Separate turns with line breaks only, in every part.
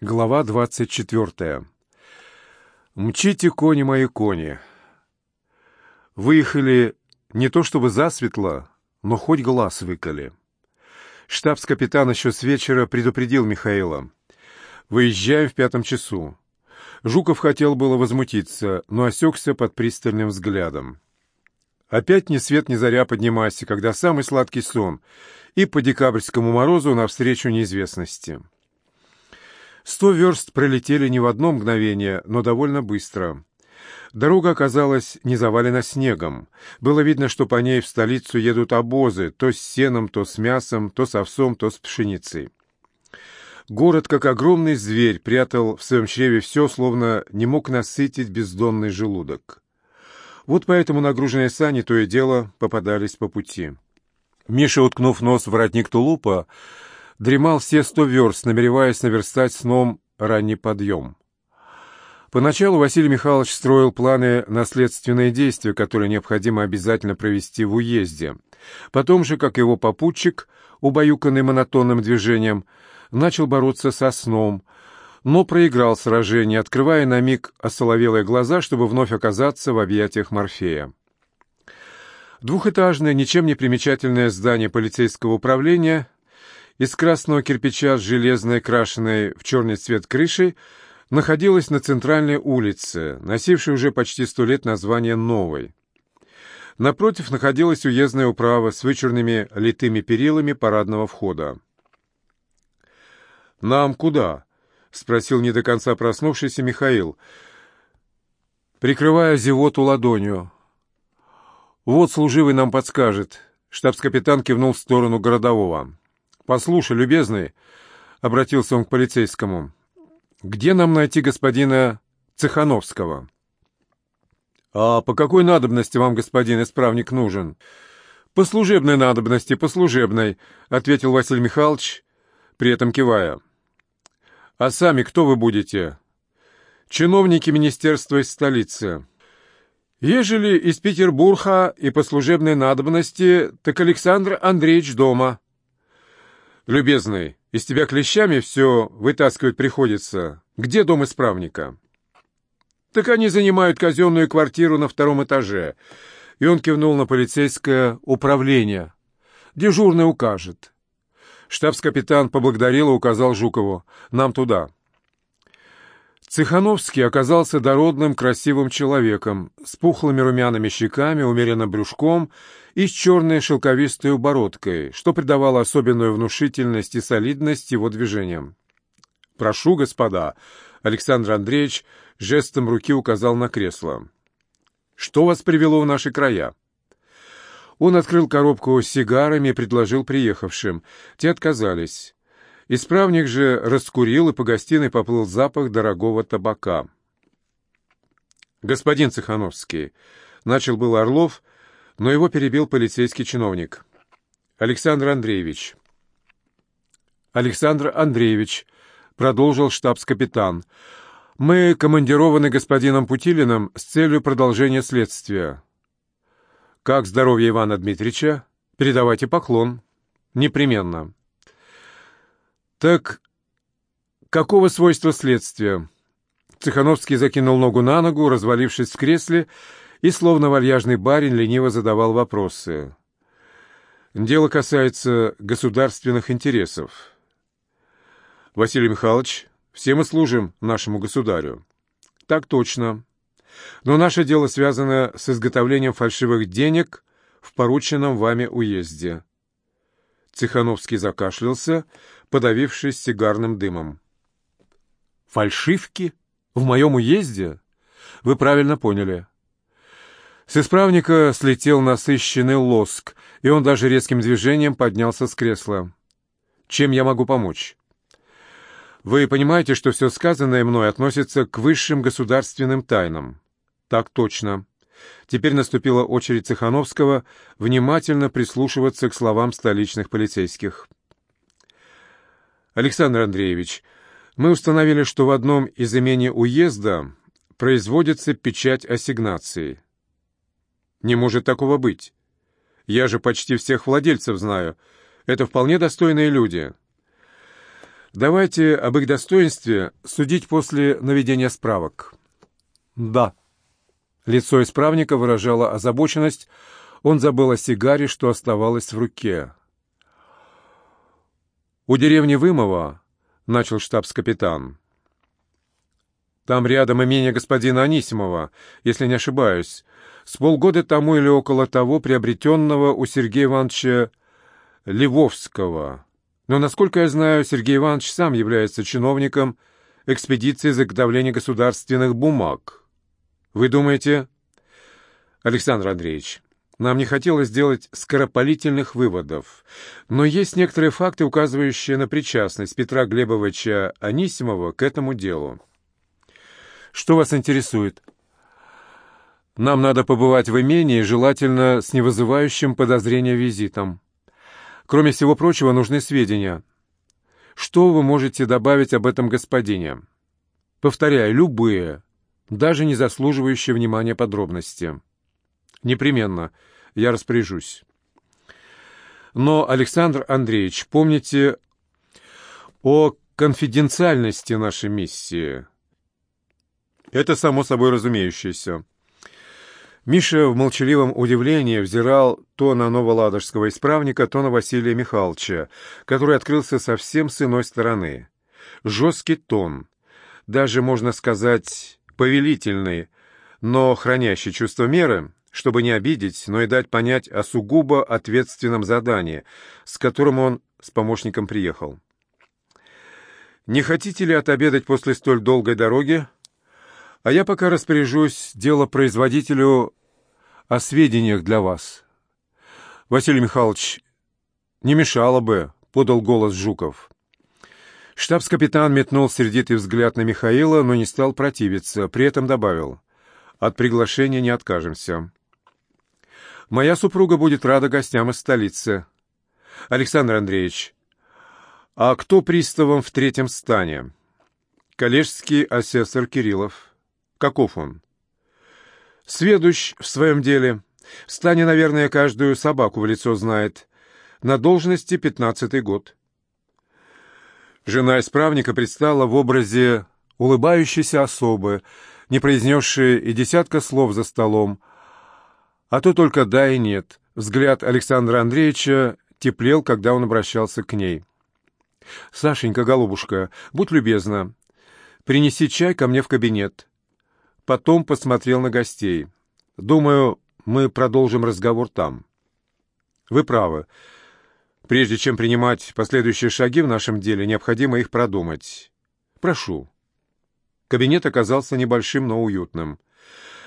Глава двадцать четвертая. «Мчите, кони мои, кони!» Выехали не то чтобы засветло, но хоть глаз выколи. Штабс-капитан еще с вечера предупредил Михаила. «Выезжаем в пятом часу». Жуков хотел было возмутиться, но осекся под пристальным взглядом. Опять ни свет ни заря поднимайся, когда самый сладкий сон, и по декабрьскому морозу навстречу неизвестности. Сто верст пролетели не в одно мгновение, но довольно быстро. Дорога оказалась не завалена снегом. Было видно, что по ней в столицу едут обозы, то с сеном, то с мясом, то с овсом, то с пшеницей. Город, как огромный зверь, прятал в своем чреве все, словно не мог насытить бездонный желудок. Вот поэтому нагруженные сани то и дело попадались по пути. Миша, уткнув нос в воротник тулупа, дремал все сто верст, намереваясь наверстать сном ранний подъем. Поначалу Василий Михайлович строил планы на следственные действия, которые необходимо обязательно провести в уезде. Потом же, как его попутчик, убаюканный монотонным движением, начал бороться со сном, но проиграл сражение, открывая на миг осоловелые глаза, чтобы вновь оказаться в объятиях Морфея. Двухэтажное, ничем не примечательное здание полицейского управления из красного кирпича с железной, крашенной в черный цвет крышей, находилась на центральной улице, носившей уже почти сто лет название «Новой». Напротив находилась уездная управа с вычурными литыми перилами парадного входа. «Нам куда?» — спросил не до конца проснувшийся Михаил, прикрывая зевоту ладонью. «Вот служивый нам подскажет», — штабс-капитан кивнул в сторону городового. «Послушай, любезный», — обратился он к полицейскому, — «где нам найти господина Цехановского?» «А по какой надобности вам, господин исправник, нужен?» «По служебной надобности, по служебной», — ответил Василий Михайлович, при этом кивая. «А сами кто вы будете?» «Чиновники министерства из столицы». «Ежели из Петербурга и по служебной надобности, так Александр Андреевич дома». «Любезный, из тебя клещами все вытаскивать приходится. Где дом исправника?» «Так они занимают казенную квартиру на втором этаже». И он кивнул на полицейское управление. «Дежурный укажет». Штабс-капитан поблагодарил и указал Жукову. «Нам туда». Цехановский оказался дородным, красивым человеком, с пухлыми румяными щеками, умеренно брюшком и с черной шелковистой бородкой, что придавало особенную внушительность и солидность его движениям. «Прошу, господа!» — Александр Андреевич жестом руки указал на кресло. «Что вас привело в наши края?» Он открыл коробку с сигарами и предложил приехавшим. Те отказались. Исправник же раскурил, и по гостиной поплыл запах дорогого табака. «Господин Цехановский», — начал был Орлов, но его перебил полицейский чиновник. «Александр Андреевич». «Александр Андреевич», — продолжил штабс-капитан, — «мы командированы господином Путилиным с целью продолжения следствия». «Как здоровье Ивана Дмитриевича? Передавайте поклон». «Непременно». «Так какого свойства следствия?» Цехановский закинул ногу на ногу, развалившись в кресле, и, словно вальяжный барин, лениво задавал вопросы. «Дело касается государственных интересов». «Василий Михайлович, все мы служим нашему государю». «Так точно. Но наше дело связано с изготовлением фальшивых денег в порученном вами уезде». Цехановский закашлялся, подавившись сигарным дымом. «Фальшивки? В моем уезде? Вы правильно поняли». С исправника слетел насыщенный лоск, и он даже резким движением поднялся с кресла. «Чем я могу помочь?» «Вы понимаете, что все сказанное мной относится к высшим государственным тайнам?» «Так точно». Теперь наступила очередь Цехановского внимательно прислушиваться к словам столичных полицейских. Александр Андреевич, мы установили, что в одном из имений уезда производится печать ассигнации. Не может такого быть. Я же почти всех владельцев знаю. Это вполне достойные люди. Давайте об их достоинстве судить после наведения справок.
Да.
Лицо исправника выражало озабоченность. Он забыл о сигаре, что оставалось в руке. «У деревни Вымова», — начал штабс-капитан. «Там рядом имение господина Анисимова, если не ошибаюсь, с полгода тому или около того приобретенного у Сергея Ивановича Львовского. Но, насколько я знаю, Сергей Иванович сам является чиновником экспедиции заготовления государственных бумаг. Вы думаете...» «Александр Андреевич, нам не хотелось сделать скоропалительных выводов, но есть некоторые факты, указывающие на причастность Петра Глебовича Анисимова к этому делу. Что вас интересует? Нам надо побывать в имении, желательно с невызывающим подозрения визитом. Кроме всего прочего, нужны сведения. Что вы можете добавить об этом господине? Повторяю, любые, даже не заслуживающие внимания подробности. Непременно. Я распоряжусь. Но, Александр Андреевич, помните о конфиденциальности нашей миссии. Это само собой разумеющееся. Миша в молчаливом удивлении взирал то на новоладожского исправника, то на Василия Михайловича, который открылся совсем с иной стороны. Жесткий тон, даже, можно сказать, повелительный, но хранящий чувство меры — чтобы не обидеть, но и дать понять о сугубо ответственном задании, с которым он с помощником приехал. «Не хотите ли отобедать после столь долгой дороги? А я пока распоряжусь дело производителю о сведениях для вас». «Василий Михайлович, не мешало бы», — подал голос Жуков. Штабс-капитан метнул сердитый взгляд на Михаила, но не стал противиться, при этом добавил, «От приглашения не откажемся». Моя супруга будет рада гостям из столицы. Александр Андреевич, а кто приставом в третьем стане? Коллежский асессор Кириллов. Каков он? Сведущ в своем деле. В стане, наверное, каждую собаку в лицо знает. На должности пятнадцатый год. Жена исправника предстала в образе улыбающейся особы, не произнесшей и десятка слов за столом, а то только да и нет. Взгляд Александра Андреевича теплел, когда он обращался к ней. «Сашенька, голубушка, будь любезна, принеси чай ко мне в кабинет». Потом посмотрел на гостей. «Думаю, мы продолжим разговор там». «Вы правы. Прежде чем принимать последующие шаги в нашем деле, необходимо их продумать. Прошу». Кабинет оказался небольшим, но уютным.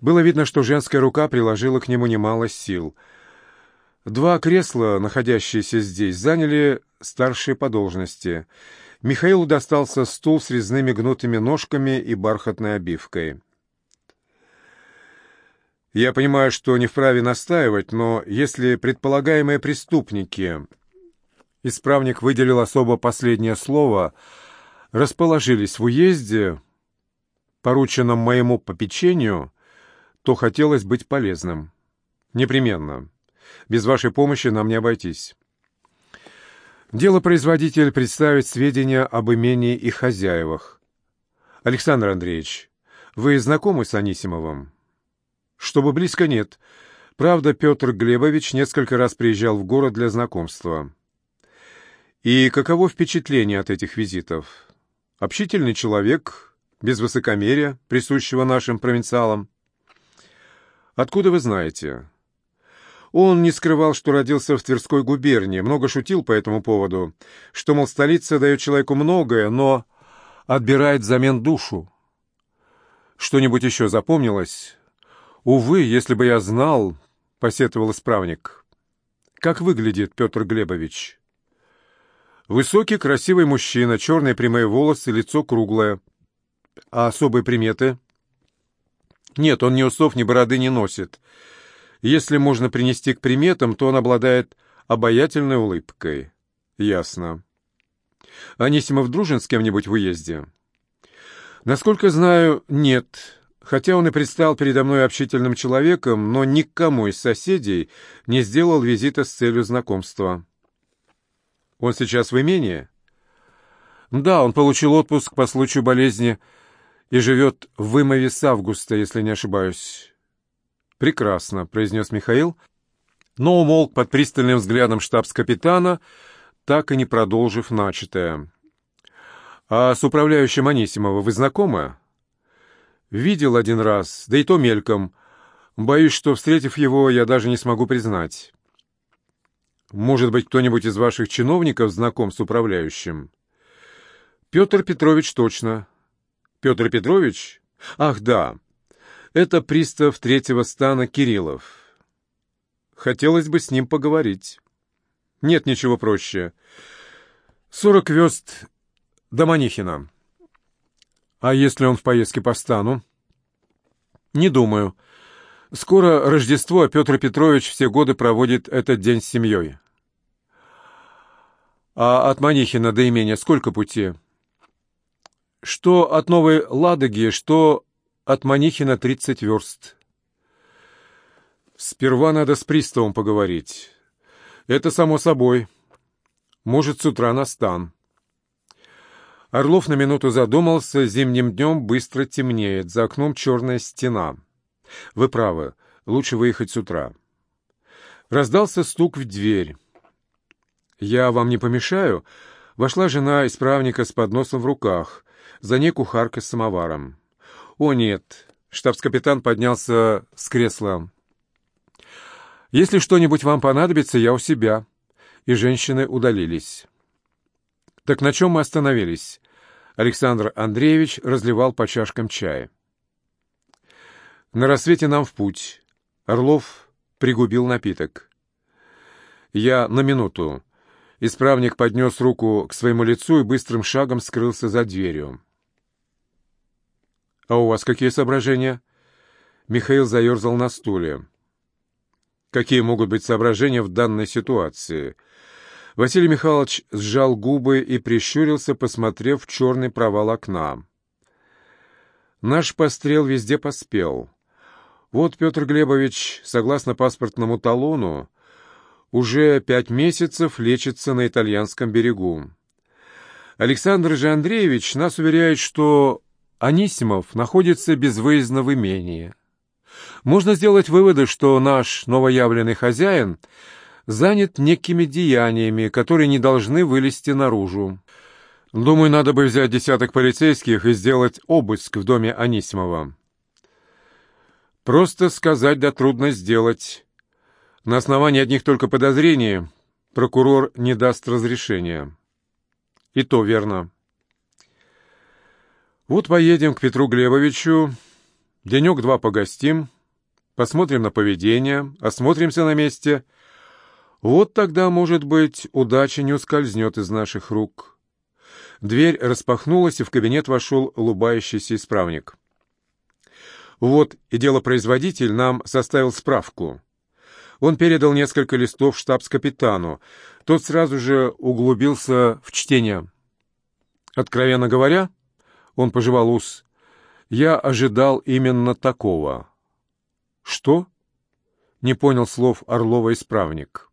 Было видно, что женская рука приложила к нему немало сил. Два кресла, находящиеся здесь, заняли старшие по должности. Михаилу достался стул с резными гнутыми ножками и бархатной обивкой. Я понимаю, что не вправе настаивать, но если предполагаемые преступники, исправник выделил особо последнее слово, расположились в уезде, порученном моему попечению, то хотелось быть полезным. Непременно. Без вашей помощи нам не обойтись. Дело производитель представить сведения об имении и хозяевах. Александр Андреевич, вы знакомы с Анисимовым? Чтобы близко нет. Правда, Петр Глебович несколько раз приезжал в город для знакомства. И каково впечатление от этих визитов? Общительный человек, без высокомерия, присущего нашим провинциалам. «Откуда вы знаете?» Он не скрывал, что родился в Тверской губернии, много шутил по этому поводу, что, мол, столица дает человеку многое, но отбирает взамен душу. Что-нибудь еще запомнилось? «Увы, если бы я знал», — посетовал исправник. «Как выглядит Петр Глебович?» «Высокий, красивый мужчина, черные прямые волосы, лицо круглое. А особые приметы?» Нет, он ни усов, ни бороды не носит. Если можно принести к приметам, то он обладает обаятельной улыбкой. Ясно. Анисимов дружен с кем-нибудь в уезде? Насколько знаю, нет. Хотя он и предстал передо мной общительным человеком, но никому из соседей не сделал визита с целью знакомства. Он сейчас в имении? Да, он получил отпуск по случаю болезни и живет в Вымове с августа, если не ошибаюсь. «Прекрасно», — произнес Михаил, но умолк под пристальным взглядом штабс-капитана, так и не продолжив начатое. «А с управляющим Анисимова вы знакомы?» «Видел один раз, да и то мельком. Боюсь, что, встретив его, я даже не смогу признать». «Может быть, кто-нибудь из ваших чиновников знаком с управляющим?» «Петр Петрович точно». «Петр Петрович? Ах, да. Это пристав третьего стана Кириллов. Хотелось бы с ним поговорить. Нет ничего проще. Сорок верст до Манихина. А если он в поездке по стану? Не думаю. Скоро Рождество, а Петр Петрович все годы проводит этот день с семьей. А от Манихина до имения сколько пути? Что от Новой Ладоги, что от Манихина тридцать верст. Сперва надо с приставом поговорить. Это само собой. Может, с утра на стан. Орлов на минуту задумался. Зимним днем быстро темнеет. За окном черная стена. Вы правы. Лучше выехать с утра. Раздался стук в дверь. «Я вам не помешаю?» Вошла жена исправника с подносом в руках. За ней кухарка с самоваром. «О, нет!» Штабс-капитан поднялся с кресла. «Если что-нибудь вам понадобится, я у себя». И женщины удалились. «Так на чем мы остановились?» Александр Андреевич разливал по чашкам чая. «На рассвете нам в путь». Орлов пригубил напиток. «Я на минуту». Исправник поднес руку к своему лицу и быстрым шагом скрылся за дверью. «А у вас какие соображения?» Михаил заерзал на стуле. «Какие могут быть соображения в данной ситуации?» Василий Михайлович сжал губы и прищурился, посмотрев в черный провал окна. «Наш пострел везде поспел. Вот Петр Глебович, согласно паспортному талону, уже пять месяцев лечится на итальянском берегу. Александр же Андреевич нас уверяет, что Анисимов находится безвыездно в имении. Можно сделать выводы, что наш новоявленный хозяин занят некими деяниями, которые не должны вылезти наружу. Думаю, надо бы взять десяток полицейских и сделать обыск в доме Анисимова. Просто сказать да трудно сделать. На основании одних только подозрений прокурор не даст разрешения. И то верно. Вот поедем к Петру Глебовичу, денек-два погостим, посмотрим на поведение, осмотримся на месте. Вот тогда, может быть, удача не ускользнет из наших рук. Дверь распахнулась, и в кабинет вошел улыбающийся исправник. Вот и делопроизводитель нам составил справку. Он передал несколько листов штабс-капитану. Тот сразу же углубился в чтение. Откровенно говоря, он пожевал ус. «Я ожидал именно такого». «Что?» — не понял слов Орлова исправник.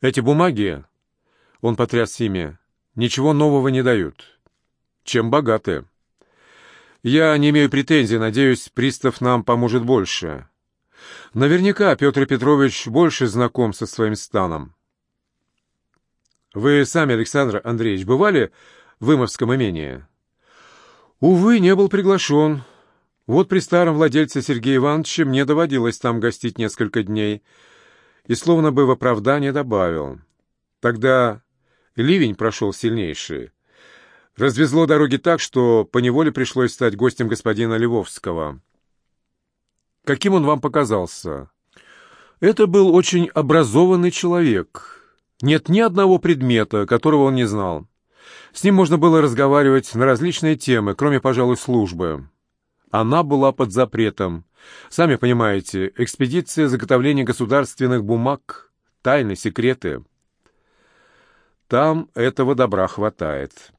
«Эти бумаги, — он потряс ими, — ничего нового не дают. Чем богаты. Я не имею претензий, надеюсь, пристав нам поможет больше. Наверняка Петр Петрович больше знаком со своим станом. Вы сами, Александр Андреевич, бывали в Имовском имении? Увы, не был приглашен. Вот при старом владельце Сергея Ивановича мне доводилось там гостить несколько дней. И словно бы в оправдание добавил. Тогда ливень прошел сильнейший. Развезло дороги так, что поневоле пришлось стать гостем господина Львовского. Каким он вам показался? Это был очень образованный человек. Нет ни одного предмета, которого он не знал. С ним можно было разговаривать на различные темы, кроме, пожалуй, службы. Она была под запретом. Сами понимаете, экспедиция заготовления государственных бумаг, тайны, секреты. Там этого добра хватает.